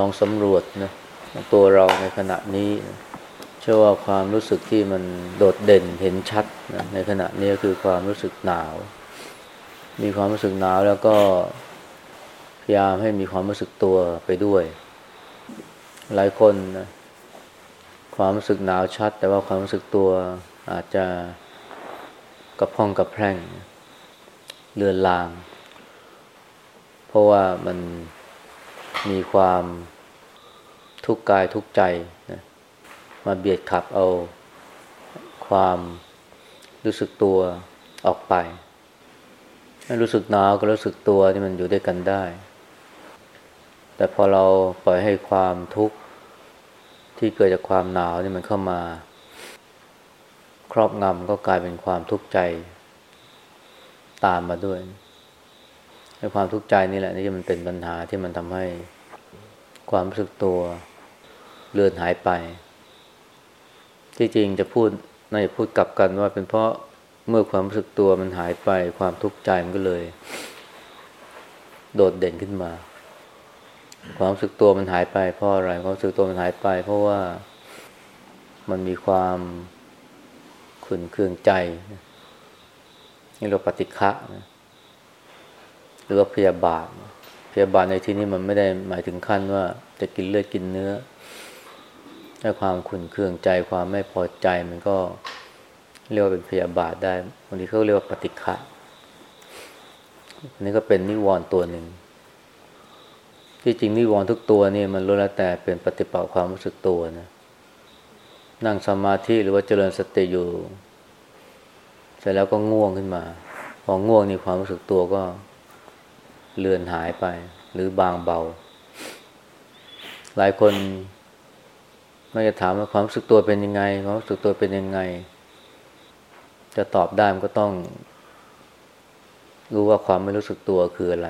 ลองสำรวจนะตัวเราในขณะนี้เชื่อว่าความรู้สึกที่มันโดดเด่นเห็นชัดนะในขณะนี้คือความรู้สึกหนาว มีความรู้สึกหนาวแล้วก็พยายามให้มีความรู้สึกตัวไปด้วย หลายคนนะความรู้สึกหนาวชัด แต่ว่าความรู้สึกตัวอาจจะกระพ้องกระแพร่งเลือนลาง เพราะว่ามัน มีความทุกข์กายทุกข์ใจนะมาเบียดขับเอาความรู้สึกตัวออกไปรู้สึกหนาวก็รู้สึกตัวที่มันอยู่ด้วยกันได้ แต่พอเราปล่อยให้ความทุกข์ที่เกิดจากความหนาวนี่มันเข้ามา ครอบงำก็กลายเป็นความทุกข์ใจตามมาด้วย ในความทุกข์ใจนี่แหละนี่มันเป็นปัญหาที่มันทำให้ความรู้สึกตัวเลือนหายไป ที่จริงจะพูดในพูดกลับกันว่าเป็นเพราะเมื่อความรู้สึกตัวมันหายไป ความทุกข์ใจมันก็เลย โดดเด่นขึ้นมา ความรู้สึกตัวมันหายไปเพราะอะไรความรู้สึกตัวมันหายไป เพราะว่ามันมีความขุนเคืองใจนี่เราปฏิฆะนะ รือว่าพยาบาท พยาบาทในที่นี้มันไม่ได้หมายถึงขั้นว่าจะกินเลือดกินเนื้อถ้าความขุนเคืองใจความไม่พอใจมันก็เรียกว่าเป็นพยาบาทได้บางทีเขาเรียกว่าปฏิฆะอันนี้ก็เป็นนิวรณ์ตัวหนึ่ง ที่จริงนิวรณ์ทุกตัวนี่มันล้วนแล้วแต่เป็นปฏิปักษ์ความรู้สึกตัวนะ นั่งสมาธิหรือว่าเจริญสติอยู่ เสร็จแล้วก็ง่วงขึ้นมา พอง่วงนี่ความรู้สึกตัวก็ เลือนหายไป หรือบางเบา หลายคนไม่จะถามว่าความรู้สึกตัวเป็นยังไง ความรู้สึกตัวเป็นยังไง จะตอบได้มันก็ต้อง รู้ว่าความไม่รู้สึกตัวคืออะไร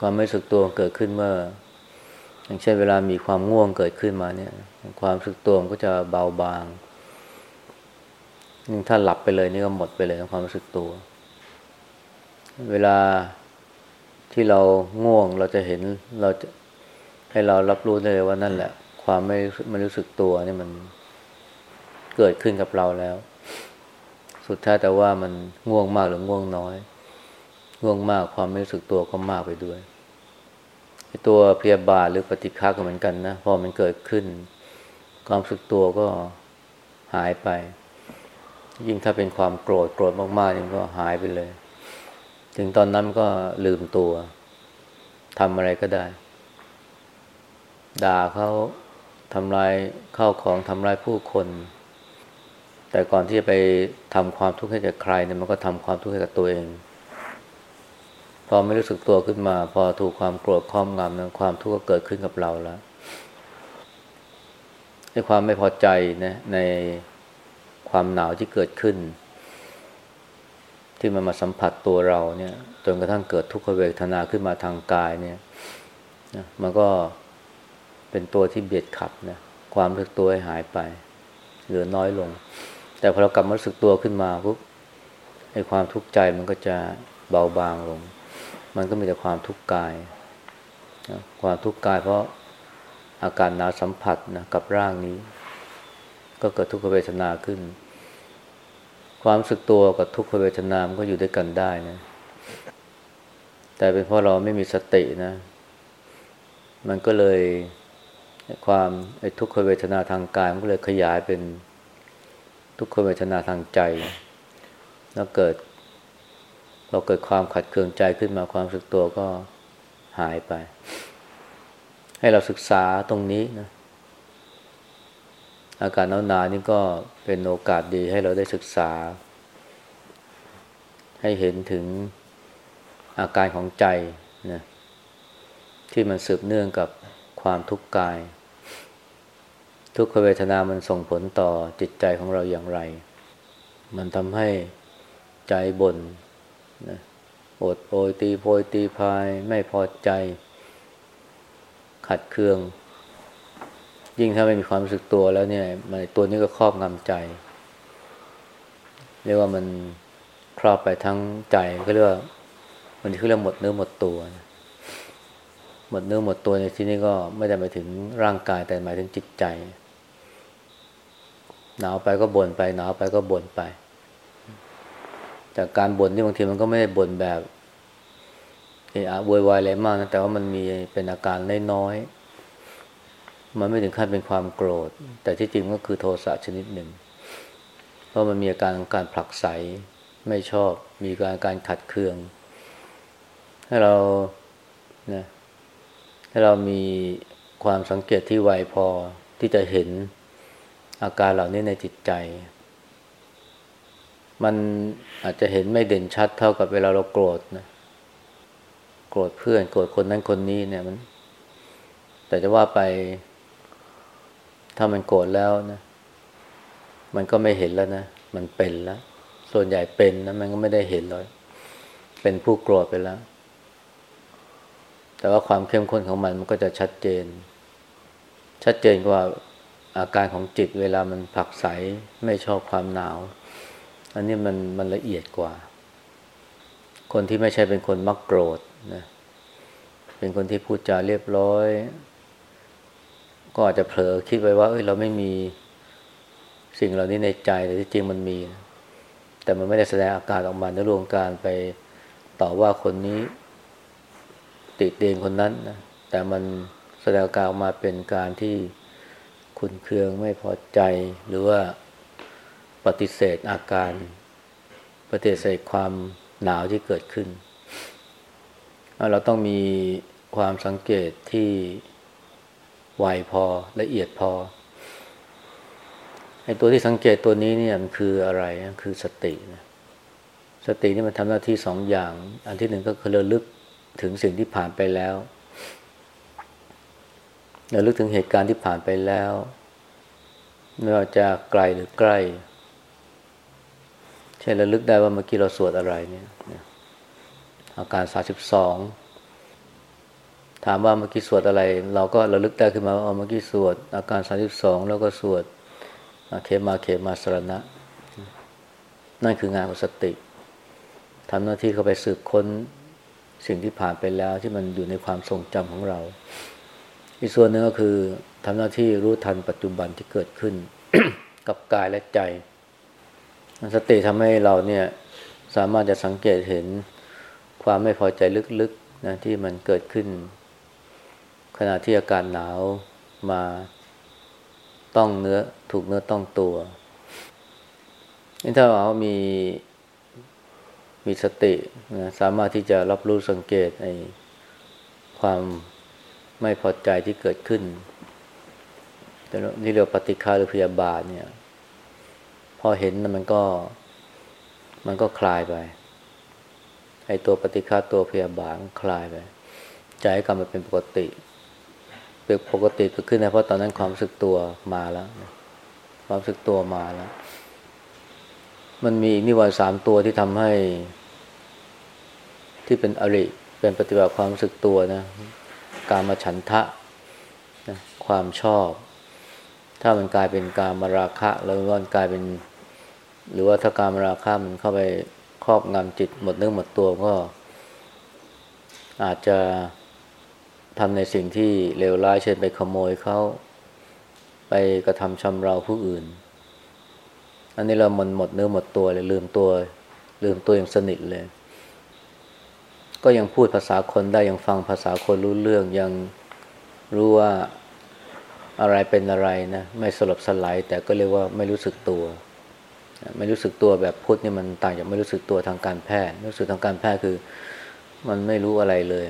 ความไม่รู้สึกตัวเกิดขึ้นเมื่อ อย่างเช่นเวลามีความง่วงเกิดขึ้นมาเนี่ย ความรู้สึกตัวมันก็จะเบาบาง ถ้าหลับไปเลยนี่ก็หมดไปเลยความรู้สึกตัว เวลาที่เราง่วงเราจะเห็นเราจะให้เรารับรู้ได้เลยว่านั่นแหละ ความไม่ไม่รู้สึกตัวนี่มันเกิดขึ้นกับเราแล้ว สุดท้ายแต่ว่ามันง่วงมากหรือง่วงน้อย ง่วงมากความไม่รู้สึกตัวก็มากไปด้วยตัวพยาบาทหรือปฏิฆาก็เหมือนกันนะพอมันเกิดขึ้น ความรู้สึกตัวก็หายไป ยิ่งถ้าเป็นความโกรธโกรธมากๆนี่ก็หายไปเลย ถึงตอนนั้นก็ลืมตัวทำอะไรก็ได้ ด่าเขาทำลายข้าวของทำลายผู้คน แต่ก่อนที่จะไปทำความทุกข์ให้กับใครเนี่ยมันก็ทำความทุกข์ให้กับตัวเอง พอไม่รู้สึกตัวขึ้นมา พอถูกความโกรธครอบงำนั้นความทุกข์ก็เกิดขึ้นกับเราแล้วในความไม่พอใจนะในความหนาวที่เกิดขึ้น ที่มันมาสัมผัสตัวเราเนี่ยจนกระทั่งเกิดทุกขเวทนาขึ้นมาทางกายเนี่ยมันก็เป็นตัวที่เบียดขับนะความรู้สึกตัวให้หายไปเหลือน้อยลง แต่พอเรากลับมารู้สึกตัวขึ้นมาปุ๊บไอ้ความทุกข์ใจมันก็จะเบาบางลง มันก็มีแต่ความทุกข์กายนะความทุกข์กายเพราะอาการหนาวสัมผัสนะกับร่างนี้ ก็เกิดทุกขเวทนาขึ้น ความรู้สึกตัวกับทุกขเวทนามันก็อยู่ด้วยกันได้นะแต่เป็นเพราะเราไม่มีสตินะ มันก็เลยความไอ้ทุกขเวทนาทางกายมันก็เลยขยายเป็นทุกขเวทนาทางใจ แล้วเกิดเราเกิดความขัดเคืองใจขึ้นมาความสึกตัวก็หายไป ให้เราศึกษาตรงนี้นะ อาการหนาวๆนี่ก็เป็นโอกาสดีให้เราได้ศึกษา ให้เห็นถึงอาการของใจนะที่มันสืบเนื่องกับความทุกข์กาย ทุกขเวทนามันส่งผลต่อจิตใจของเราอย่างไร มันทำให้ใจบน่นนะอดโอยตีโพยตีพายไม่พอใจ ขัดเคือง ยิ่งถ้าไม่มีความรู้สึกตัวแล้วเนี่ยมันตัวนี้ก็ครอบงำใจ เรียกว่ามันครอบไปทั้งใจก็เรียกว่ามันคือเรื่องหมดเนื้อหมดตัวนะหมดเนื้อหมดตัวในที่นี้ก็ไม่ได้หมายถึงร่างกายแต่หมายถึงจิตใจ หนาวไปก็บ่นไป หนาวไปก็บ่นไป แต่การบ่นที่บางทีมันก็ไม่ได้บ่นแบบเอะอะโวยวายอะไรมากนะแต่ว่ามันมีเป็นอาการน้อยๆ มันไม่ถึงขั้นเป็นความโกรธ แต่ที่จริงก็คือโทสะชนิดหนึ่ง เพราะมันมีอาการการผลักไสไม่ชอบมีการการขัดเคือง ให้เรานะให้เรามีความสังเกตที่ไวพอที่จะเห็นอาการเหล่านี้ในจิตใจ มันอาจจะเห็นไม่เด่นชัดเท่ากับเวลาเราโกรธนะโกรธเพื่อนโกรธคนนั้นคนนี้เนี่ยมัน แต่จะว่าไป ถ้ามันโกรธแล้วนะ มันก็ไม่เห็นแล้วนะ มันเป็นแล้ว ส่วนใหญ่เป็นนะ มันก็ไม่ได้เห็นเลยเป็นผู้โกรธไปแล้ว แต่ว่าความเข้มข้นของมันมันก็จะชัดเจน ชัดเจนกว่าอาการของจิตเวลามันผักใสไม่ชอบความหนาว อันนี้มันมันละเอียดกว่า คนที่ไม่ใช่เป็นคนมักโกรธนะ เป็นคนที่พูดจาเรียบร้อย ก็อาจจะเผลอคิดไว้ว่าเอ้ยเราไม่มีสิ่งเหล่านี้ในใจแต่ที่จริงมันมีแต่มันไม่ได้แสดงอาการออกมาในรวงการไปต่อว่าคนนี้ ติดเตียนคนนั้นนะแต่มันแสดงอาการออกมาเป็นการที่ขุนเคืองไม่พอใจ หรือว่าปฏิเสธอาการปฏิเสธความหนาวที่เกิดขึ้น เราต้องมีความสังเกตที่ ไวพอละเอียดพอไอ้ตัวที่สังเกตตัวนี้เนี่ยมันคืออะไรคือสตินะสตินี่มันทำหน้าที่สองอย่าง อันที่หนึ่งก็คือระลึกถึงสิ่งที่ผ่านไปแล้วระลึกถึงเหตุการณ์ที่ผ่านไปแล้วไม่ว่าจะไกลหรือใกล้ใช่ระลึกได้ว่าเมื่อกี้เราสวดอะไรเนี่ยอาการสาสิบสอง ถามว่าเมื่อกี้สวดอะไร เราก็ระลึกได้ขึ้นมาว่าเมื่อกี้สวด อาการสาสิบสองแล้วก็สวดเคมาเคมาสรณะ นั่นคืองานของสติทำหน้าที่เข้าไปสืบค้นสิ่งที่ผ่านไปแล้วที่มันอยู่ในความทรงจำของเรา อีกส่วนหนึ่งก็คือทำหน้าที่รู้ทันปัจจุบันที่เกิดขึ้น กับกายและใจสติทำให้เราเนี่ยสามารถจะสังเกตเห็นความไม่พอใจลึกๆนะที่มันเกิดขึ้น ขณะที่อาการหนาวมาต้องเนื้อถูกเนื้อต้องตัวนี่ถ้าเรามีมีสตินะสามารถที่จะรับรู้สังเกตในความไม่พอใจที่เกิดขึ้นนี่เรียกปฏิฆาหรือพยาบาทเนี่ย พอเห็นมันก็ มันก็คลายไปไอตัวปฏิฆาตัวพยาบาทคลายไปใจกลับมาเป็นปกติ เป็นปกติเกิดขึ้นนะเพราะตอนนั้นความรู้สึกตัวมาแล้ว ความรู้สึกตัวมาแล้ว มันมีนิวรณ์สามตัวที่ทำให้ ที่เป็นอริเป็นปฏิบัติความรู้สึกตัวนะการมาฉันทะนะความชอบ ถ้ามันกลายเป็นการมาราคะ แล้วมันกลายเป็น หรือว่าถ้าการมาราคะมันเข้าไปครอบงำจิตหมดเนื้อหมดตัวก็ อาจจะ ทำในสิ่งที่เลวร้ายเช่นไปขโมยเขาไปกระทำชำเราผู้อื่น อันนี้เราหมดหมดเนื้อหมดตัวเลยลืมตัว ลืมตัวอย่างสนิทเลย ก็ยังพูดภาษาคนได้ยังฟังภาษาคนรู้เรื่องยังรู้ว่าอะไรเป็นอะไรนะไม่สลบสลายแต่ก็เรียกว่าไม่รู้สึกตัว ไม่รู้สึกตัวแบบพุทธนี่มันต่างจากไม่รู้สึกตัวทางการแพทย์รู้สึกทางการแพทย์คือ มันไม่รู้อะไรเลย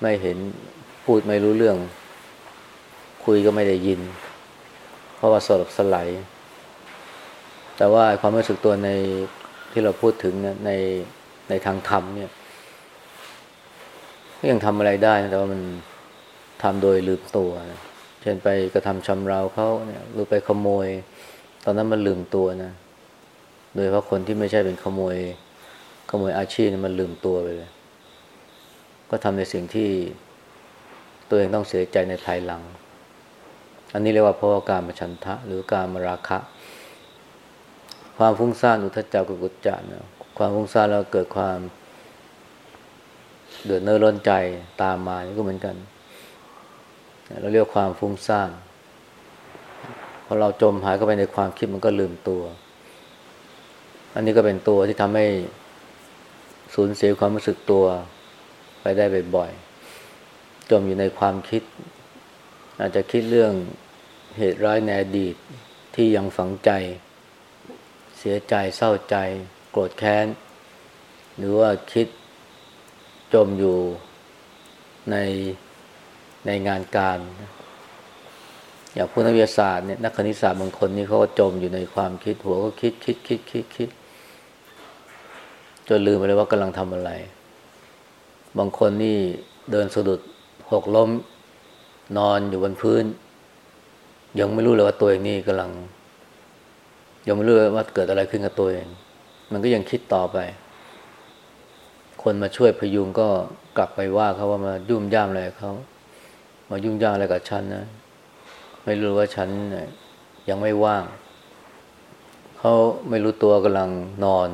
ไม่เห็นพูดไม่รู้เรื่อง คุยก็ไม่ได้ยิน เพราะว่าสลบสลายแต่ว่าความรู้สึกตัวในที่เราพูดถึงในในทางธรรมเนี่ยก็ยังทำอะไรได้แต่ว่ามันทำโดยลืมตัวนะเช่นไปกระทำชำเราเขาเนี่ยหรือไปขโมย ตอนนั้นมันลืมตัวนะ โดยเพราะคนที่ไม่ใช่เป็นขโมย ขโมยอาชีพมันลืมตัวไปเลย ก็ทำในสิ่งที่ตัวเองต้องเสียใจในภายหลัง อันนี้เรียกว่าเพราะการมาชันทะ หรือการมาราคะ ความฟุ้งซ่านอุทจักกุกุจจะนะความฟุ้งซ่านแล้วเกิดความเดือดเนื้อร้อนใจตามมานี่ก็เหมือนกัน เราเรียกความฟุ้งซ่านพอเราจมหายเข้าไปในความคิดมันก็ลืมตัว อันนี้ก็เป็นตัวที่ทำให้สูญเสียความรู้สึกตัว ไปได้บ่อยๆจมอยู่ในความคิด อาจจะคิดเรื่องเหตุร้ายในอดีตที่ยังฝังใจ เสียใจเศร้าใจ โกรธแค้น หรือว่าคิดจมอยู่ในในงานการ อย่างผู้นักวิทยาศาสตร์เนี่ยนักคณิตศาสตร์บางคนนี่เขาก็จมอยู่ในความคิดหัวก็คิดคิดคิดคิดคิดจนลืมไปเลยว่ากำลังทำอะไร บางคนนี่เดินสะดุดหกล้ม นอนอยู่บนพื้น ยังไม่รู้เลยว่าตัวเองนี่กำลัง ยังไม่รู้ว่าเกิดอะไรขึ้นกับตัวเอง มันก็ยังคิดต่อไป คนมาช่วยพยุงก็กลับไปว่าเขาว่ามายุ่มย่ามอะไรเขามายุ่งย่ามอะไรกับฉันนะ ไม่รู้ว่าฉันยังไม่ว่าง เขาไม่รู้ตัวกำลังนอน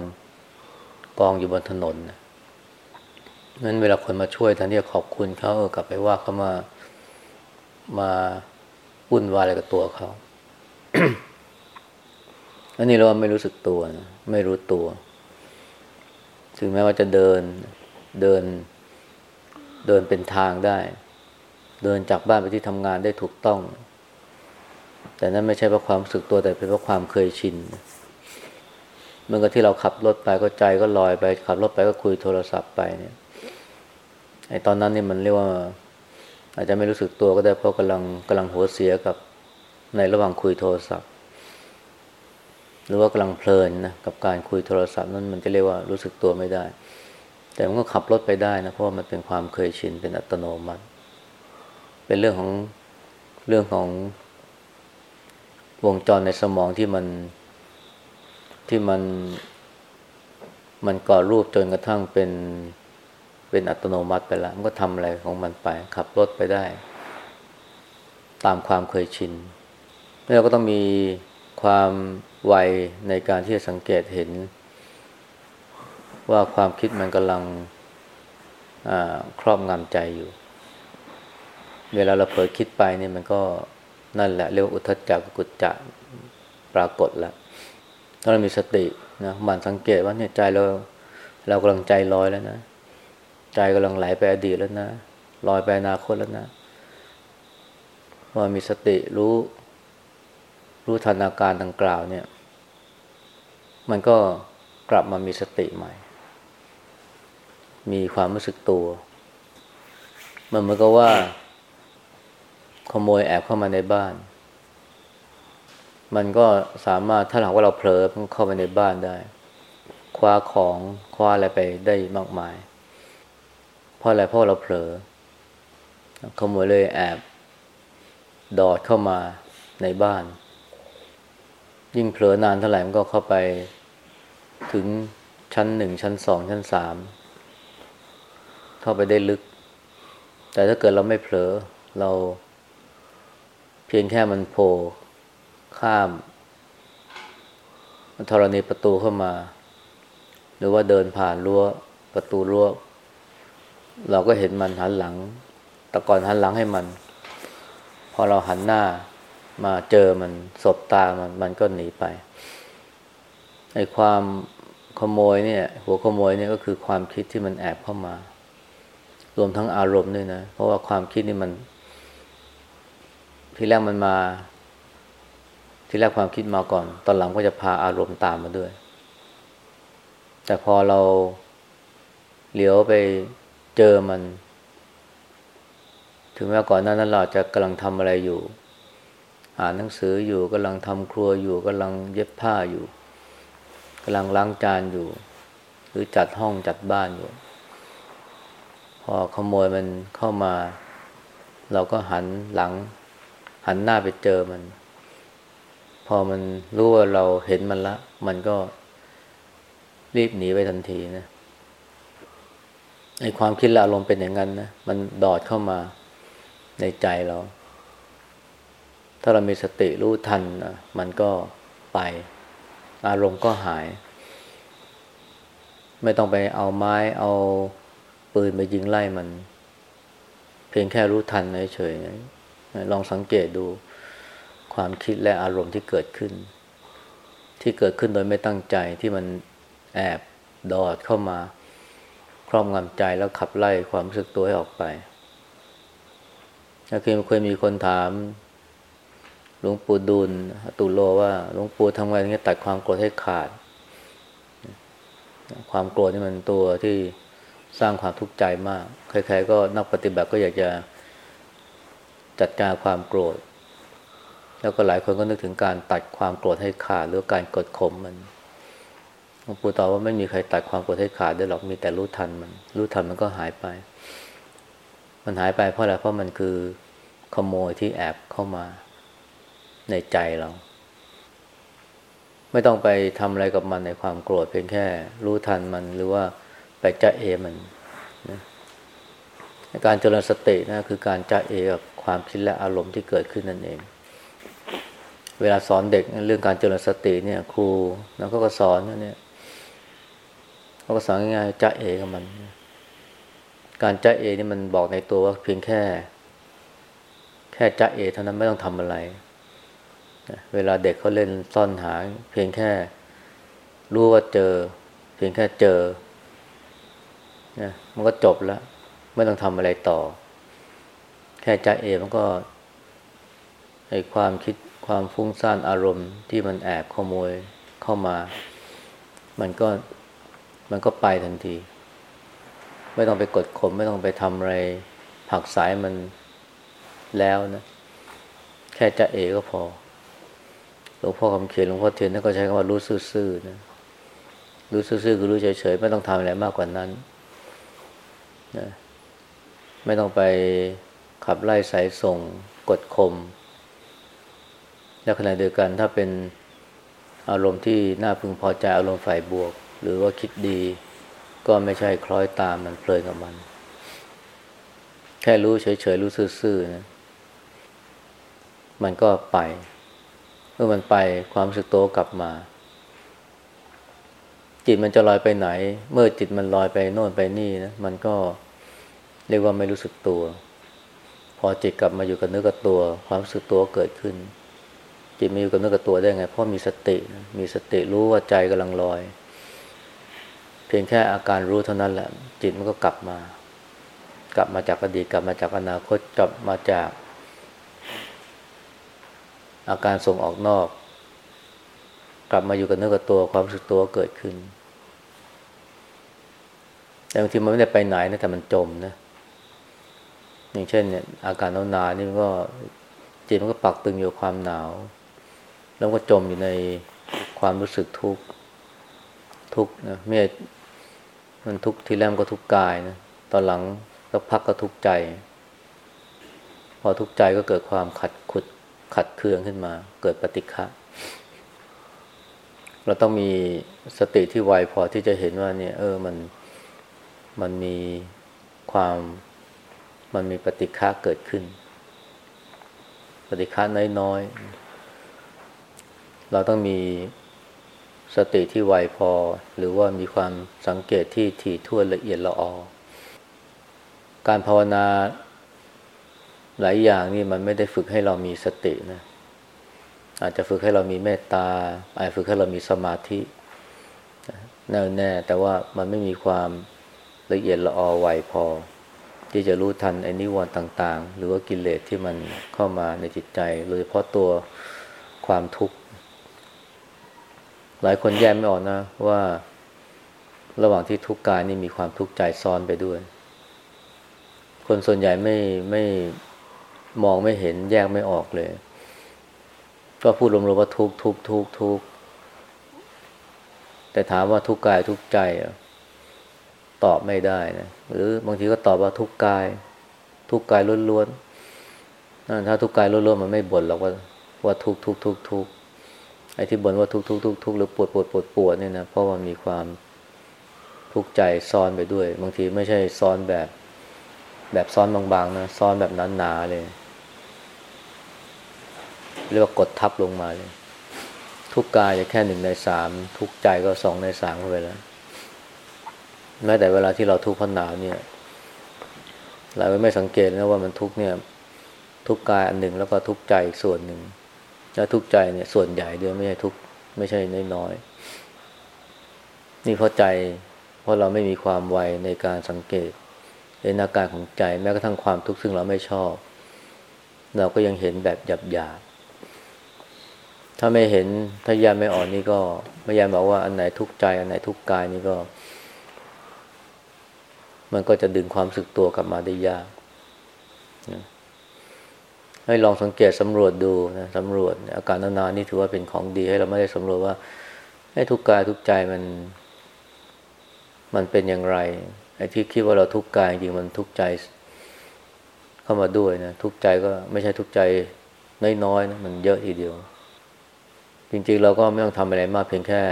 กองอยู่บนถนนนั้ นั่นเวลาคนมาช่วยท่านที่ขอบคุณเขาเออกลับไปว่าเขามามาวุ่นวายอะไรกับตัวเขาอันนี้เราไม่รู้สึกตัวนะไม่รู้ตัว ถึงแม้ว่าจะเดินเดินเดินเป็นทางได้ เดินจากบ้านไปที่ทำงานได้ถูกต้อง แต่นั้นไม่ใช่เพราะความรู้สึกตัวแต่เป็นเพราะความเคยชินเมื่อที่เราขับรถไปก็ใจก็ลอยไป ขับรถไปก็คุยโทรศัพท์ไปเนี่ย ไอ้ตอนนั้นนี่มันเรียกว่า อาจจะไม่รู้สึกตัวก็ได้เพราะกำลังกำลังหัวเสียกับในระหว่างคุยโทรศัพท์ หรือว่ากำลังเพลินนะกับการคุยโทรศัพท์นั้นมันจะเรียกว่ารู้สึกตัวไม่ได้ แต่มันก็ขับรถไปได้นะเพราะว่ามันเป็นความเคยชินเป็นอัตโนมัติ เป็นเรื่องของเรื่องของวงจรในสมองที่มันที่มันมันก่อรูปจนกระทั่งเป็น เป็นอัตโนมัติไปแล้ว มันก็ทำอะไรของมันไป ขับรถไปได้ ตามความเคยชินแล้วเราก็ต้องมีความไวในการที่จะสังเกตเห็น ว่าความคิดมันกำลังครอบงำใจอยู่ เวลาเราเผลอคิดไปนี่มันก็นั่นแหละเรียกอุทจักกุจจะปรากฏแล้วถ้าเรามีสตินะมันสังเกตว่าเนี่ยใจเราเรากำลังใจลอยแล้วนะ ใจกำลังไหลไปอดีตแล้วนะลอยไปอนาคตแล้วนะว่ามีสติรู้ รู้ทันอาการดังกล่าวเนี่ย มันก็กลับมามีสติใหม่ มีความรู้สึกตัว มันเหมือนกับว่า ขโมยแอบเข้ามาในบ้าน มันก็สามารถถ้าหากว่าเราเผลอเข้าไปในบ้านได้ คว้าของคว้าอะไรไปได้มากมาย เพราะอะไรเพราะเราเผลอขโมยเลยแอบดอดเข้ามาในบ้าน ยิ่งเผลอนานเท่าไหร่มันก็เข้าไปถึงชั้นหนึ่งชั้นสองชั้นสามเข้าไปได้ลึก แต่ถ้าเกิดเราไม่เผลอเรา เพียงแค่มันโผล่ข้ามธรณีประตูเข้ามา หรือว่าเดินผ่านรั้วประตูรั้ว เราก็เห็นมันหันหลัง แต่ก่อนหันหลังให้มัน พอเราหันหน้ามาเจอมันสบตามันมันก็หนีไปไอ้ความขโมยเนี่ย หัวขโมยเนี่ยก็คือความคิดที่มันแอบเข้ามา รวมทั้งอารมณ์ด้วยนะเพราะว่าความคิดนี่มัน ที่แรกมันมา ที่แรกความคิดมาก่อน ตอนหลังก็จะพาอารมณ์ตามมาด้วย แต่พอเราเหลียวไป เจอมัน ถึงแม้ก่อนหน้านั้นเราจะกำลังทำอะไรอยู่ อ่านหนังสืออยู่กำลังทำครัวอยู่กำลังเย็บผ้าอยู่กำลังล้างจานอยู่ หรือจัดห้องจัดบ้านอยู่ พอขโมยมันเข้ามา เราก็หันหลัง หันหน้าไปเจอมัน พอมันรู้ว่าเราเห็นมันละ มันก็รีบหนีไปทันทีนะ ไอ้ความคิดและอารมณ์เป็นอย่างนั้นนะมันดอดเข้ามาในใจเรา ถ้าเรามีสติรู้ทันนะมันก็ไป อารมณ์ก็หาย ไม่ต้องไปเอาไม้เอาปืนไปยิงไล่มัน เพียงแค่รู้ทันเฉยๆลองสังเกตดูความคิดและอารมณ์ที่เกิดขึ้น ที่เกิดขึ้นโดยไม่ตั้งใจที่มันแอบดอดเข้ามา รอบงำใจแล้วขับไล่ความรู้สึกตัวให้ออกไปเคยเคยมีคนถามหลวงปู่ดุลตุโลว่าหลวงปู่ทำไงถึงจะตัดความโกรธให้ขาด ความโกรธนี่มันตัวที่สร้างความทุกข์ใจมาก ใครๆก็นักปฏิบัติก็อยากจะจัดการความโกรธ แล้วก็หลายคนก็นึกถึงการตัดความโกรธให้ขาดหรือการกดข่มมัน หลวงปู่ตอบว่าไม่มีใครตัดความโกรธให้ขาดได้หรอกมีแต่รู้ทันมัน รู้ทันมันก็หายไป มันหายไปเพราะอะไรเพราะมันคือขโมยที่แอบเข้ามาในใจเรา ไม่ต้องไปทำอะไรกับมันในความโกรธเพียงแค่ รู้ทันมันหรือว่าไปจ้าเอมันนะการเจริญสตินะคือการจ้าเอกับความคิดและอารมณ์ที่เกิดขึ้นนั่นเอง เวลาสอนเด็กเรื่องการเจริญสติเนี่ย ครูแล้วก็สอนเนี่ย เขาก็สอนง่ายๆจ้าเอกับมัน การจ้าเอนี่มันบอกในตัวว่าเพียงแค่ แค่จ้าเอเท่านั้นไม่ต้องทำอะไร เวลาเด็กเขาเล่นซ่อนหา เพียงแค่รู้ว่าเจอ เพียงแค่เจอนะมันก็จบแล้ว ไม่ต้องทำอะไรต่อ แค่ใจเอมันก็ไอความคิดความฟุ้งซ่านอารมณ์ที่มันแอบขโมยเข้ามา มันก็ มันก็ไปทันที ไม่ต้องไปกดข่มไม่ต้องไปทำอะไรผักสายมันแล้วนะ แค่จะเอก็พอหลวงพ่อคำเขียนหลวงพ่อเทียนนั่นก็ใช้คำว่ารู้ซื่อๆนะรู้ซื่อๆคือรู้เฉยๆไม่ต้องทำอะไรมากกว่านั้นนะไม่ต้องไปขับไล่สายส่งกดข่มและขณะเดียวกันถ้าเป็นอารมณ์ที่น่าพึงพอใจอารมณ์ฝ่ายบวก หรือว่าคิดดี ก็ไม่ใช่คล้อยตามมันเพลินกับมัน แค่รู้เฉยๆ รู้ซื่อๆนะมันก็ไป เมื่อมันไปความรู้สึกโตกลับมา จิตมันจะลอยไปไหน เมื่อจิตมันลอยไปโน่นไปนี่นะมันก็เรียกว่าไม่รู้สึกตัว พอจิตกลับมาอยู่กับเนื้อกับตัว ความรู้สึกตัวเกิดขึ้นจิตมาอยู่กับเนื้อกับตัวได้ไง เพราะมีสติ มีสติรู้ว่าใจกำลังลอย พียงแค่อาการรู้เท่านั้นแหละ จิตมันก็กลับมา กลับมาจากอดีตกลับมาจากอนาคตกลับมาจาก อาการส่งออกนอก กลับมาอยู่กับเนื้อกับตัวความรู้สึกตัวเกิดขึ้น แต่บางทีมันไม่ได้ไปไหนนะแต่มันจมนะอย่างเช่นเนี่ย อาการหนาวนี่มันก็จิตมันก็ปักตึงอยู่ความหนาว แล้วก็จมอยู่ในความรู้สึกทุกข์ทุกข์นะไม่ มันทุกทีแรกก็ทุกกายนะตอนหลังสักพักก็ทุกใจ พอทุกใจก็เกิดความขัดขุดขัดเคืองขึ้นมา เกิดปฏิฆะเราต้องมีสติที่ไวพอที่จะเห็นว่าเนี่ย เออมันมันมีความมันมีปฏิฆะเกิดขึ้น ปฏิฆะน้อยๆ เราต้องมี สติที่ไวพอ หรือว่ามีความสังเกตที่ถี่ถ้วนละเอียดละออการภาวนาหลายอย่างนี่มันไม่ได้ฝึกให้เรามีสตินะ อาจจะฝึกให้เรามีเมตตา อาจฝึกให้เรามีสมาธิแน่แน่แต่ว่ามันไม่มีความละเอียดละออไวพอ ที่จะรู้ทันไอ้นิวรณ์ต่าง ๆ หรือว่ากิเลสที่มันเข้ามาในจิตใจโดยเฉพาะตัวความทุกข์ หลายคนแยกไม่ออกนะว่าระหว่างที่ทุกข์กายนี่มีความทุกข์ใจซ้อนไปด้วย คนส่วนใหญ่ไม่ไม่มองไม่เห็นแยกไม่ออกเลย ก็พูดรวมๆว่าทุกทุกทุกทุกแต่ถามว่าทุกกายทุกใจตอบไม่ได้นะหรือบางทีก็ตอบว่าทุกกาย ทุกกายล้วนๆถ้าทุกกายล้วนๆมันไม่บ่นหรอกว่าว่าทุกทุกทุกทุก ไอ้ที่บ่นว่าทุกทุกทุกทุกหรือปวดปวดปวดปวดเนี่ยนะเพราะว่ามีความทุกข์ใจซ้อนไปด้วย บางทีไม่ใช่ซ้อนแบบ แบบซ้อนบางๆนะซ้อนแบบหนาๆเลย เรียกว่ากดทับลงมาเลย ทุกกายจะแค่หนึ่งในสามทุกใจก็สองในสามไปแล้วแม้แต่เวลาที่เราทุกข์เพราะหนาวเนี่ยหลายคนไม่สังเกตนะว่ามันทุกเนี่ย ทุกกายอันหนึ่งแล้วก็ทุกใจอีกส่วนหนึ่ง แล้วทุกใจเนี่ยส่วนใหญ่เดียวไม่ใช่ทุกไม่ใช่น้อยๆนี่เพราะใจเพราะเราไม่มีความไวในการสังเกตเห็นอาการของใจแม้กระทั่งความทุกข์ซึ่งเราไม่ชอบ เราก็ยังเห็นแบบหยาบๆถ้าไม่เห็นถ้าแยกไม่อ่อนนี่ก็ไม่ยามบอกว่าอันไหนทุกข์ใจ อันไหนทุกข์กายนี่ก็ มันก็จะดึงความสึกตัวกลับมาได้ยาก ให้ลองสังเกตสำรวจดูนะสำรวจอาการนานๆนี่ถือว่าเป็นของดีให้เราไม่ได้สำรวจว่าให้ทุกกายทุกใจมัน มันเป็นอย่างไรไอ้ที่คิดว่าเราทุกกายจริงมันทุกใจเข้ามาด้วยนะทุกใจก็ไม่ใช่ทุกใจน้อยๆนะมันเยอะทีเดียว จริงๆเราก็ไม่ต้องทำอะไรมากเพียงแค่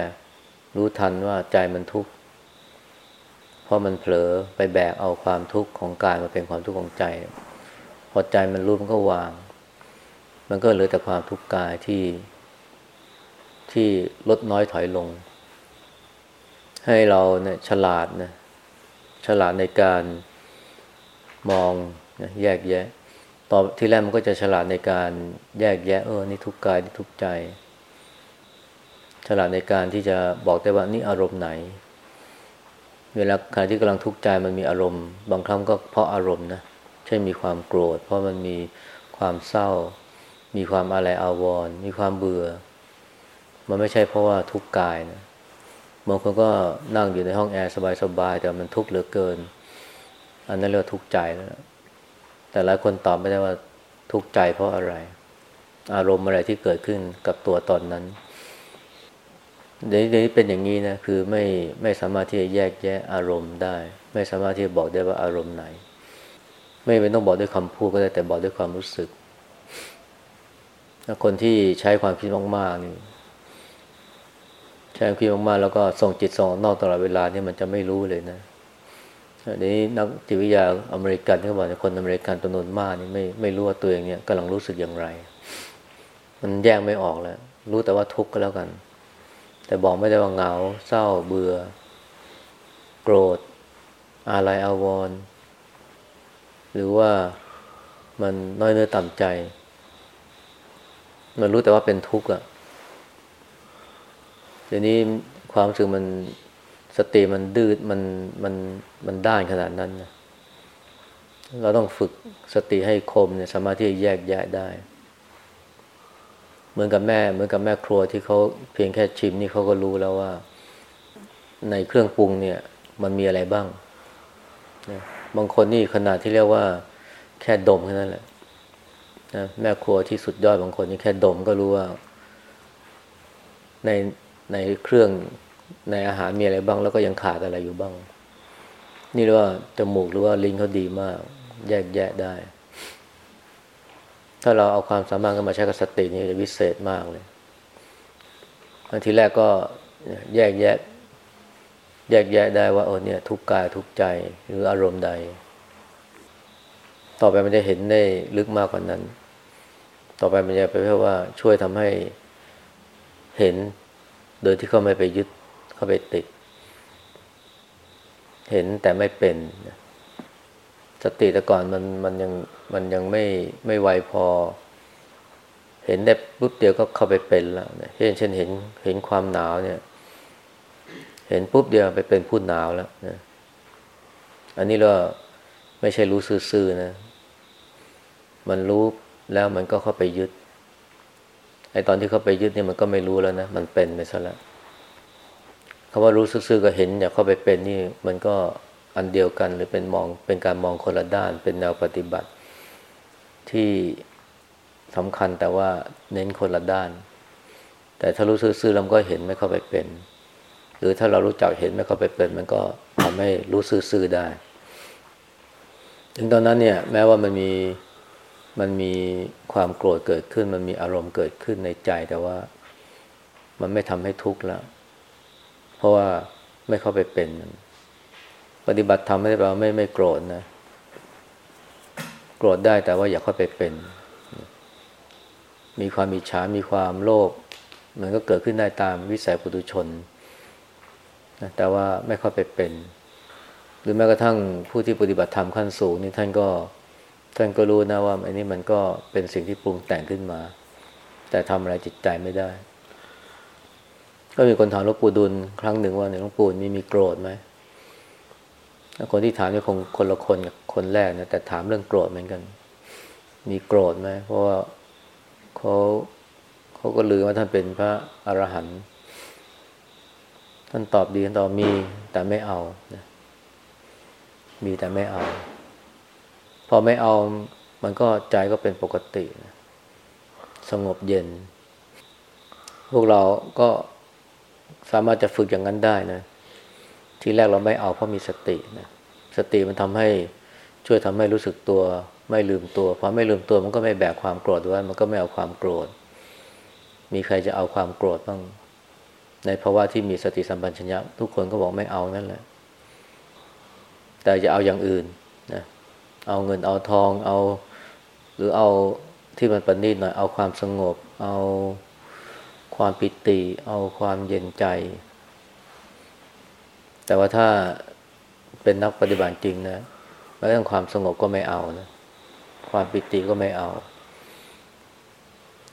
รู้ทันว่าใจมันทุกข์เพราะมันเผลอไปแบกเอาความทุกข์ของกายมาเป็นความทุกข์ของใจพอใจมันรู้มันก็วาง มันก็เหลือแต่ความทุกข์กายที่ที่ลดน้อยถอยลง ให้เราเนี่ยฉลาดนะฉลาดในการมองแยกแยะ ต่อที่แรกมันก็จะฉลาดในการแยกแยะ เออ นี่ทุกข์กายนี่ทุกข์ใจ ฉลาดในการที่จะบอกได้ว่านี่อารมณ์ไหน เวลาขณะที่กำลังทุกข์ใจมันมีอารมณ์ บางครั้งก็เพราะอารมณ์นะเช่นมีความโกรธ เพราะมันมีความเศร้า มีความอะไรอาวรณ์มีความเบื่อ มันไม่ใช่เพราะว่าทุกข์กายนะบางคนก็นั่งอยู่ในห้องแอร์สบายๆแต่มันทุกข์เหลือเกิน อันนั้นเรียกว่าทุกข์ใจแล้วแต่หลายคนตอบไม่ได้ว่าทุกข์ใจเพราะอะไร อารมณ์อะไรที่เกิดขึ้นกับตัวตอนนั้นเดี๋ยวนี้เป็นอย่างนี้นะคือไม่ไม่สามารถที่จะแยกแยะอารมณ์ได้ ไม่สามารถที่จะบอกได้ว่าอารมณ์ไหน ไม่เป็นต้องบอกด้วยคำพูดก็ได้แต่บอกด้วยความรู้สึก คนที่ใช้ความคิดมากๆนี่ใช้ความคิดมากๆแล้วก็ส่งจิตส่งนอกตลอดเวลาเนี่ยมันจะไม่รู้เลยนะอันนี้นักจิตวิทยาอเมริกันเขาบอกคนอเมริกันตัวนวนมากนี่ไม่ไม่รู้ว่าตัวเองเนี่ยกำลังรู้สึกอย่างไร มันแยกไม่ออกแล้ว รู้แต่ว่าทุกข์ก็แล้วกัน แต่บอกไม่ได้ว่าเหงา เศร้าเบื่อ โกรธ อะไรอาวรณ์หรือว่ามันน้อยเนื้อต่ำใจ มันรู้แต่ว่าเป็นทุกข์อะเดี๋ยวนี้ความรู้สึกมันสติมันดื้อมันมันมันด้านขนาดนั้นนะเราต้องฝึกสติให้คมเนี่ยสามารถที่จะแยกแยะได้ เหมือนกับแม่เหมือนกับแม่ครัวที่เขาเพียงแค่ชิมนี่เขาก็รู้แล้วว่า ในเครื่องปรุงเนี่ย มันมีอะไรบ้าง บางคนนี่ขนาดที่เรียกว่า แค่ดมแค่นั้นแหละ นะแม่ครัวที่สุดยอดบางคนนี่แค่ดมก็รู้ว่า ในในเครื่องในอาหารมีอะไรบ้าง แล้วก็ยังขาดอะไรอยู่บ้าง นี่เรียกว่าจมูกหรือว่าลิ้นเขาดีมาก แยกแยะได้ ถ้าเราเอาความสามารถกันมาใช้กับสตินี่จะวิเศษมากเลยอันทีแรกก็แยกแยะ แยกแยะได้ว่าโอ้เนี่ย ทุกกายทุกใจหรืออารมณ์ใด ต่อไปมันจะเห็นได้ลึกมากกว่านั้น ต่อไปมันจะไปเพื่อว่าช่วยทำให้เห็น โดยที่เขาไม่ไปยึดเขาไปติด เห็นแต่ไม่เป็นสติแต่ก่อนมันมันยังมันยังไม่ไม่ไวพอ เห็นได้ปุ๊บเดียวก็เข้าไปเป็นแล้วเช่นเช่นเห็นเห็นความหนาวเนี่ย เห็นปุ๊บเดียวไปเป็นผู้หนาวแล้วนะอันนี้เราไม่ใช่รู้ซื่อๆนะ มันรู้ แล้วมันก็เข้าไปยึดไอตอนที่เข้าไปยึดเนี่ยมันก็ไม่รู้แล้วนะ มันเป็นไปซะแล้วคำว่ารู้ซื่อๆก็เห็นอยากเข้าไปเป็นนี่ มันก็อันเดียวกันหรือเป็นมองเป็นการมองคนละด้าน เป็นแนวปฏิบัติ ที่สำคัญแต่ว่าเน้นคนละด้าน แต่ถ้ารู้ซื่อๆเราก็เห็นไม่เข้าไปเป็น หรือถ้าเรารู้จักเห็นไม่เข้าไปเป็น มันก็ทำให้รู้ซื่อๆได้ ถึงตอนนั้นเนี่ย แม้ว่ามันมี มันมีความโกรธเกิดขึ้น มันมีอารมณ์เกิดขึ้นในใจแต่ว่ามันไม่ทำให้ทุกข์แล้วเพราะว่าไม่เข้าไปเป็นปฏิบัติธรรมไม่ได้แปลว่าไม่ไม่โกรธนะ โกรธได้แต่ว่าอย่าเข้าไปเป็น มีความมีฉามีความโลภมันก็เกิดขึ้นได้ตามวิสัยปุถุชนนะแต่ว่าไม่เข้าไปเป็น หรือแม้กระทั่งผู้ที่ปฏิบัติธรรมขั้นสูงนี่ท่านก็ ท่านก็รู้นะว่าอันนี้มันก็เป็นสิ่งที่ปรุงแต่งขึ้นมา แต่ทำอะไรจิตใจไม่ได้ ก็มีคนถามหลวงปู่ดุลครั้งหนึ่งว่าเนี่ยหลวงปู่มีมีโกรธไหมคนที่ถามนี่คงคนละคนกับคนแรกนะแต่ถามเรื่องโกรธเหมือนกัน มีโกรธไหมเพราะว่าเขาเขาก็ลือว่าท่านเป็นพระอรหันต์ท่านตอบดีท่านตอบมีแต่ไม่เอานะมีแต่ไม่เอา พอไม่เอามันก็ใจก็เป็นปกตินะสงบเย็น พวกเราก็สามารถจะฝึกอย่างนั้นได้นะ ทีแรกเราไม่เอาเพราะมีสตินะสติมันทำให้ช่วยทำให้รู้สึกตัว ไม่ลืมตัวพอไม่ลืมตัวมันก็ไม่แบกความโกรธไว้มันก็ไม่เอาความโกรธ มีใครจะเอาความโกรธบ้างในภาวะที่มีสติสัมปชัญญะทุกคนก็บอกไม่เอานั่นแหละ แต่จะเอาอย่างอื่นนะ เอาเงินเอาทองเอา หรือเอาที่มันประณีตหน่อยเอาความสงบ เอาความปิติ เอาความเย็นใจ แต่ว่าถ้าเป็นนักปฏิบัติจริงนะแม้แต่ความสงบก็ไม่เอานะความปิติก็ไม่เอา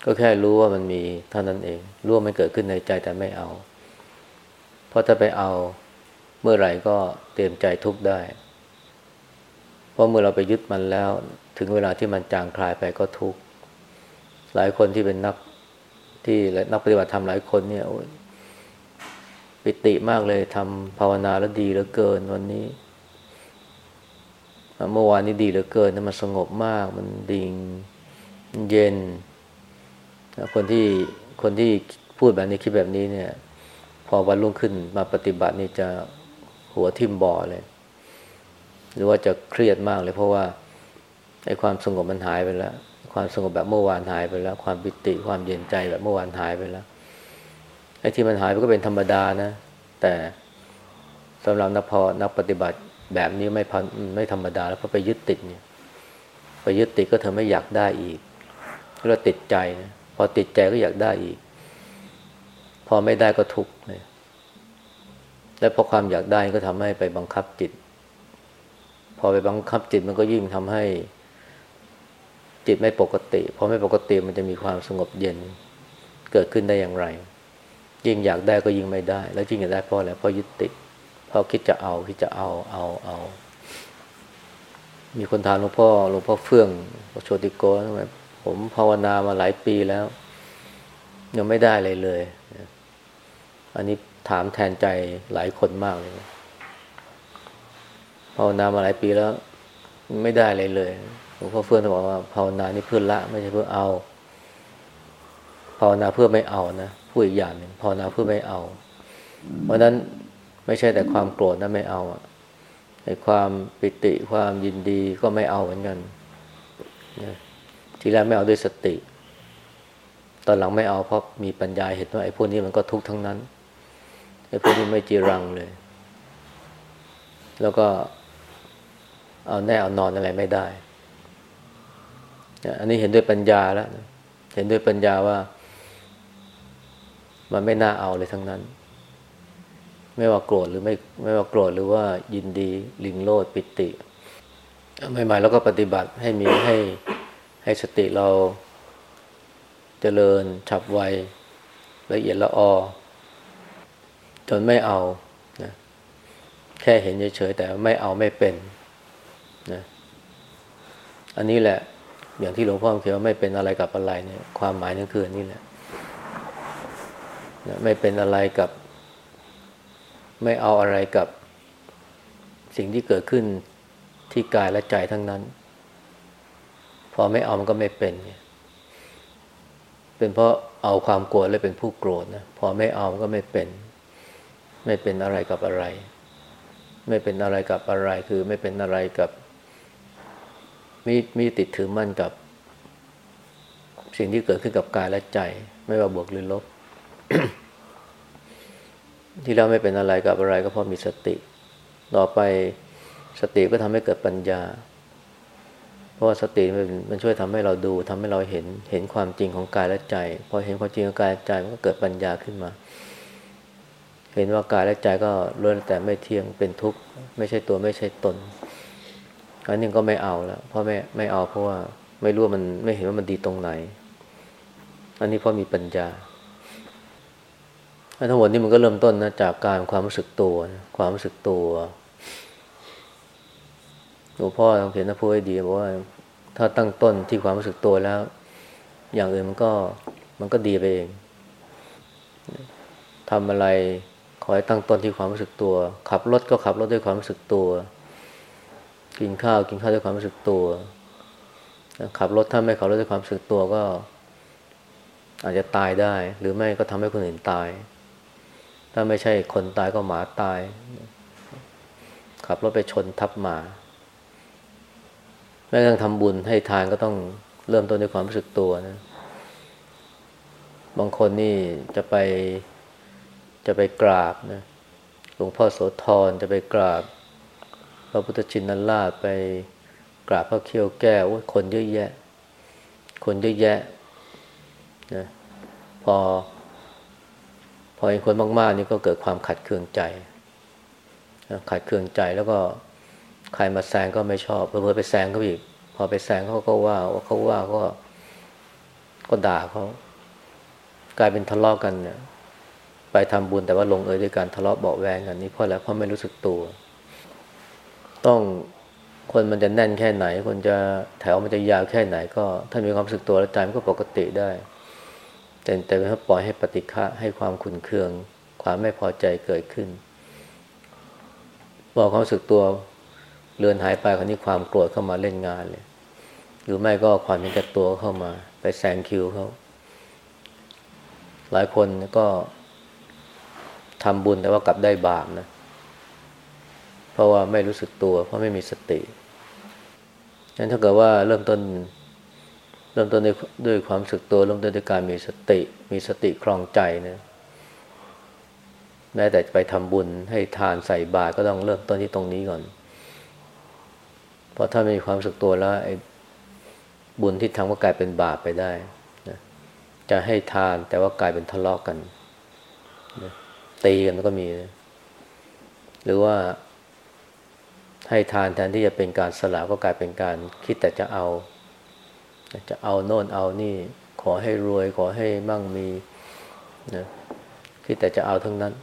ก็แค่รู้ว่ามันมีเท่านั้นเองรู้ว่ามันเกิดขึ้นในใจแต่ไม่เอา เพราะถ้าไปเอาเมื่อไหร่ก็เตรียมใจทุกข์ได้ เพราะเมื่อเราไปยึดมันแล้ว ถึงเวลาที่มันจางคลายไปก็ทุกข์หลายคนที่เป็นนักที่นักปฏิบัติธรรมหลายคนเนี่ยปิติมากเลยทำภาวนาแล้วดีเหลือเกินวันนี้เมื่อวานนี้ดีเหลือเกินมันสงบมาก มันดิ่งเย็น คนที่คนที่พูดแบบนี้คิดแบบนี้เนี่ย พอวันรุ่งขึ้นมาปฏิบัตินี่จะหัวทิ่มบ่อเลย หรือว่าจะเครียดมากเลยเพราะว่าไอ้ความสงบมันหายไปแล้ว ความสงบแบบเมื่อวานหายไปแล้ว ความปิติความเย็นใจแบบเมื่อวานหายไปแล้วไอ้ที่มันหายไปก็เป็นธรรมดานะ แต่สำหรับนักพอนักปฏิบัติแบบนี้ไม่พันไม่ธรรมดา แล้วเพราะไปยึดติดเนี่ยไปยึดติดก็เธอไม่อยากได้อีกก็ติดใจนะพอติดใจก็อยากได้อีก พอไม่ได้ก็ทุกข์เลยและพอความอยากได้ก็ทำให้ไปบังคับจิต พอไปบังคับจิตมันก็ยิ่งทำให้จิตไม่ปกติพอไม่ปกติมันจะมีความสงบเย็นเกิดขึ้นได้อย่างไร ยิ่งอยากได้ก็ยิ่งไม่ได้ แล้วยิ่งอยากได้เพราะอะไรเพราะยึดติดเพราะคิดจะเอาคิดจะเอาเอาเอา มีคนถามหลวงพ่อหลวงพ่อเฟื่องโชติโกทำไมผมภาวนามาหลายปีแล้ว ยังไม่ได้เลยเลย อันนี้ถามแทนใจหลายคนมากเลย ภาวนามาหลายปีแล้ว ไม่ได้เลยเลยหลวงพ่อเฟื่องบอกว่าภาวนานี่เพื่อละ ไม่ใช่เพื่อเอา ภาวนาเพื่อไม่เอานะพูดอีกอย่างหนึ่งภาวนาเพื่อไม่เอา เพราะนั้นไม่ใช่แต่ความโกรธนะไม่เอาอะในความปิติความยินดีก็ไม่เอาเหมือนกันนะทีแรกไม่เอาด้วยสติ ตอนหลังไม่เอาเพราะมีปัญญาเห็นว่าไอ้พวกนี้มันก็ทุกข์ทั้งนั้นไอ้พวกนี้ไม่จีรังเลย แล้วก็ เอาแน่เอานอนอะไรไม่ได้ อันนี้เห็นด้วยปัญญาแล้วเห็นด้วยปัญญาว่า มันไม่น่าเอาเลยทั้งนั้น ไม่ว่าโกรธหรือไม่ไม่ว่าโกรธหรือว่ายินดีลิงโลดปิติใหม่ๆแล้วก็ปฏิบัติให้มีให้ให้สติเราจเจริญฉับไวละเอียดละออ จนไม่เอานะแค่เห็นเฉยๆแต่ไม่เอาไม่เป็น อันนี้แหละ อย่างที่หลวงพ่อเขียนว่าไม่เป็นอะไรกับอะไรเนี่ย ความหมายนั่นคืออันนี้แหละไม่เป็นอะไรกับ ไม่เอาอะไรกับสิ่งที่เกิดขึ้นที่กายและใจทั้งนั้น พอไม่เอามันก็ไม่เป็นเนี่ยเป็นเพราะเอาความโกรธเลยเป็นผู้โกรธนะพอไม่เอามันก็ไม่เป็น ไม่เป็นอะไรกับอะไร ไม่เป็นอะไรกับอะไรคือไม่เป็นอะไรกับ มีมีติดถือมั่นกับ สิ่งที่เกิดขึ้นกับกายและใจ ไม่ว่าบวกหรือลบ ที่เราไม่เป็นอะไรกับอะไรก็เพราะมีสติ ต่อไปสติก็ทำให้เกิดปัญญา เพราะว่าสติมันมันช่วยทำให้เราดูทำให้เราเห็นเห็นความจริงของกายและใจ พอเห็นความจริงของกายและใจมันก็เกิดปัญญาขึ้นมา เห็นว่ากายและใจก็ล้วนแต่ไม่เที่ยงเป็นทุกข์ ไม่ใช่ตัวไม่ใช่ตน อันนี้ก็ไม่เอาแล้วเพราะไม่ไม่เอาเพราะว่าไม่รู้ว่ามันไม่เห็นว่ามันดีตรงไหน อันนี้เพราะมีปัญญาทั้งหมดนี้มันก็เริ่มต้นนะจากการความรู้สึกตัวนะความรู้สึกตัวหลวงพ่อต้องเขียนนะพูดให้ดีบอกว่า ถ้าตั้งต้นที่ความรู้สึกตัวแล้ว อย่างอื่นมันก็มันก็ดีไปเองทำอะไรขอให้ตั้งต้นที่ความรู้สึกตัว ขับรถก็ขับรถด้วยความรู้สึกตัว กินข้าวกินข้าวด้วยความรู้สึกตัวขับรถถ้าไม่ขับรถด้วยความรู้สึกตัวก็ อาจจะตายได้ หรือไม่ก็ทำให้คนอื่นตาย ถ้าไม่ใช่คนตายก็หมาตาย ขับรถไปชนทับหมาแม้กระทั่งทำบุญให้ทานก็ต้องเริ่มต้นด้วยความรู้สึกตัวนะบางคนนี่จะไปจะไปกราบนะหลวงพ่อโสธรจะไปกราบ ระพุทธชินราชไปกราบพระเคียวแก้วคนเยอะแยะ คนเยอะแยะนะพอ พอเห็นคนมาก ๆ นี่ก็เกิดความขัดเคืองใจ ขัดเคืองใจแล้วก็ใครมาแซงก็ไม่ชอบเพื่อไปแซงเขาอีก พอไปแซงเขาก็ว่าว่าเขาว่าก็ก็ด่าเขากลายเป็นทะเลาะกกันเนี่ยไปทำบุญแต่ว่าลงเอยด้วยการทะเลาะเบาแวงกันนี่เพราะอะไรเพราะไม่รู้สึกตัว ต้องคนมันจะแน่นแค่ไหน คนจะแถวมันจะยาวแค่ไหน ก็ถ้ามีความรู้สึกตัวแล้วใจมันก็ปกติได้ แต่แต่ถ้าปล่อยให้ปฏิฆะให้ความขุนเคือง ความไม่พอใจเกิดขึ้นบอกความรู้สึกตัวเลือนหายไปคราวนี้ความโกรธเข้ามาเล่นงานเลย หรือไม่ก็ความเห็นแก่ตัวเข้ามา ไปแซงคิวเขาหลายคนก็ทำบุญแต่ว่ากลับได้บาปนะ เพราะว่าไม่รู้สึกตัว เพราะไม่มีสติงั้นถ้าเกิดว่าเริ่มต้นเริ่มต้นด้วยด้วยความสึกตัวเริ่มต้นด้วยการมีสติ มีสติครองใจนะแม้แต่ไปทำบุญให้ทานใส่บาตรก็ต้องเริ่มต้นที่ตรงนี้ก่อน เพราะถ้าไม่มีความสึกตัวแล้วไอ้บุญที่ทำก็กลายเป็นบาปไปได้นะจะให้ทานแต่ว่ากลายเป็นทะเลาะกกันนะตีกันก็มีนะหรือว่า ให้ทานแทนที่จะเป็นการสละก็กลายเป็นการคิดแต่จะเอา จะเอาโน่นเอานี่ ขอให้รวย ขอให้มั่งมีนะคิดแต่จะเอาทั้งนั้น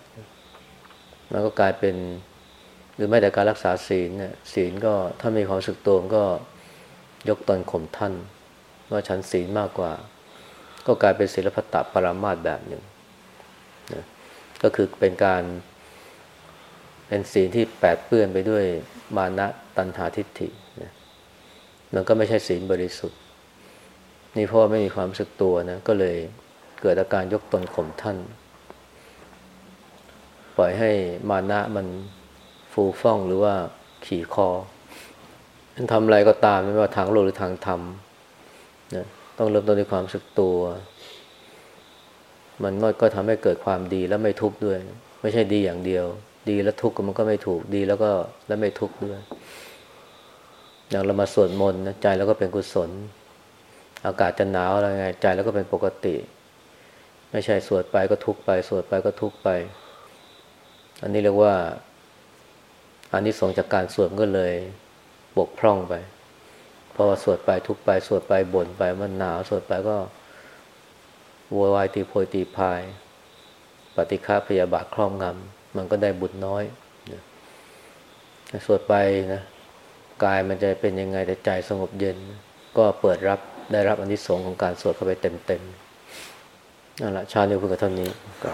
มันก็กลายเป็นหรือไม่แต่การรักษาศีลเนี่ยศีลก็ถ้ามีความสึกตัวก็ยกตนข่มท่าน ว่าฉันศีลมากกว่า ก็กลายเป็นศีลพัตตปรามาตแบบหนึ่งนะก็คือเป็นการ เป็นศีลที่แปดเปื้อนไปด้วยมานะตัณหาทิฏฐินะมันก็ไม่ใช่ศีลบริสุทธิ์ นี่เพราะไม่มีความสึกตัวนะ ก็เลยเกิดอาการยกตนข่มท่าน ปล่อยให้มานะมันฟูฟ่องหรือว่าขี่คอมันทำอะไรก็ตามไม่ว่าทางโลกหรือทางธรรมนะต้องเริ่มต้นด้วยความสึกตัว มันก็ทำให้เกิดความดีแล้วไม่ทุกข์ด้วย ไม่ใช่ดีอย่างเดียว ดีแล้วทุกข์มันก็ไม่ถูกดีแล้วก็แล้วไม่ทุกข์ด้วย อย่างเรามาสวดมนต์นะใจแล้วก็เป็นกุศล อากาศจะหนาวอะไรไง ใจแล้วก็เป็นปกติ ไม่ใช่สวดไปก็ทุกข์ไป สวดไปก็ทุกข์ไป อันนี้เรียกว่าอันนี้สงจากการสวดก็เลยบกพร่องไปเพราะว่าสวดไปทุกไป สวดไปบ่นไปมันหนาวสวดไปก็ววายตีโพยตีพาย ปฏิฆาพยาบาทครอบงำ มันก็ได้บุญน้อยสวดไปนะกายมันจะเป็นยังไงแต่ใจสงบเย็น ก็เปิดรับได้รับอนิสงส์ของการสวดเข้าไปเต็มๆนั่นแหละชาเนียวพูดกับท่านนี้ก็